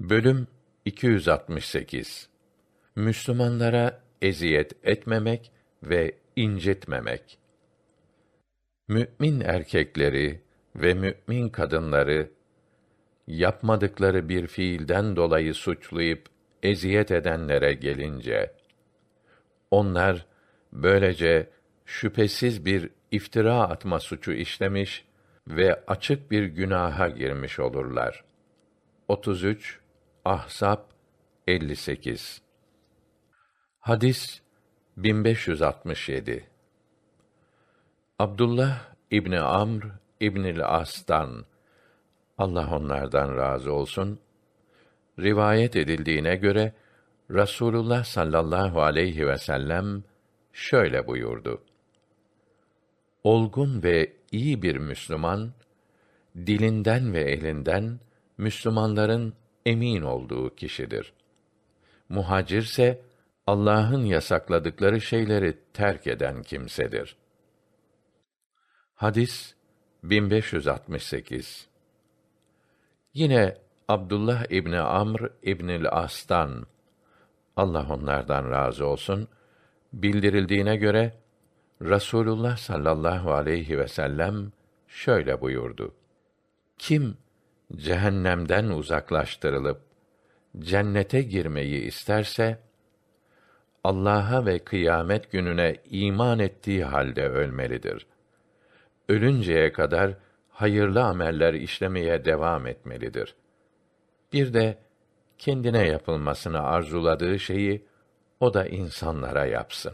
Bölüm 268 Müslümanlara eziyet etmemek ve incitmemek. Mü'min erkekleri ve mü'min kadınları yapmadıkları bir fiilden dolayı suçlayıp eziyet edenlere gelince onlar böylece şüphesiz bir iftira atma suçu işlemiş ve açık bir günaha girmiş olurlar. 33 Ahzab 58 Hadis 1567 Abdullah İbni Amr İbnül As'tan Allah onlardan razı olsun rivayet edildiğine göre Rasulullah sallallahu aleyhi ve sellem şöyle buyurdu. Olgun ve iyi bir Müslüman dilinden ve elinden Müslümanların emin olduğu kişidir. Muhacirse Allah'ın yasakladıkları şeyleri terk eden kimsedir. Hadis 1568 Yine Abdullah İbni Amr İbnül As'tan Allah onlardan razı olsun bildirildiğine göre Rasulullah sallallahu aleyhi ve sellem şöyle buyurdu. Kim cehennemden uzaklaştırılıp cennete girmeyi isterse Allah'a ve kıyamet gününe iman ettiği halde ölmelidir. Ölünceye kadar hayırlı ameller işlemeye devam etmelidir. Bir de kendine yapılmasını arzuladığı şeyi o da insanlara yapsın.